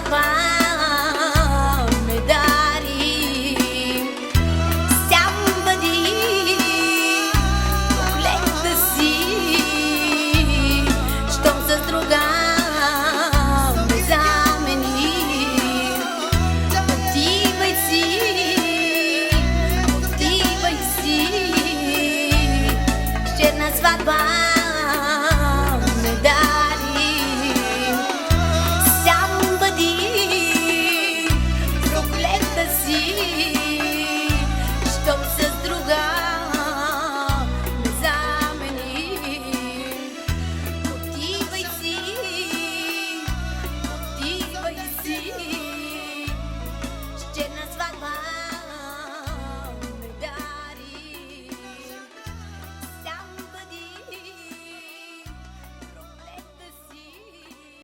呱呱。